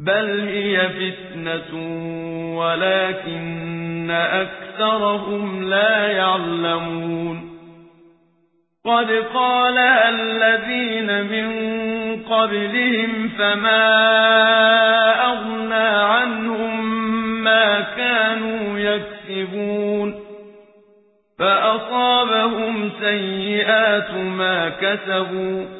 بَلْ هِيَ فِتْنَةٌ وَلَٰكِنَّ أَكْثَرَهُمْ لَا يَعْلَمُونَ قَدْ قَالَهَا الَّذِينَ مِن قَبْلِهِمْ فَمَا أَغْنَىٰ عَنْهُم مَّا كَانُوا يَكْسِبُونَ فَأَصَابَهُمْ سَيِّئَاتُ مَا كَسَبُوا ۚ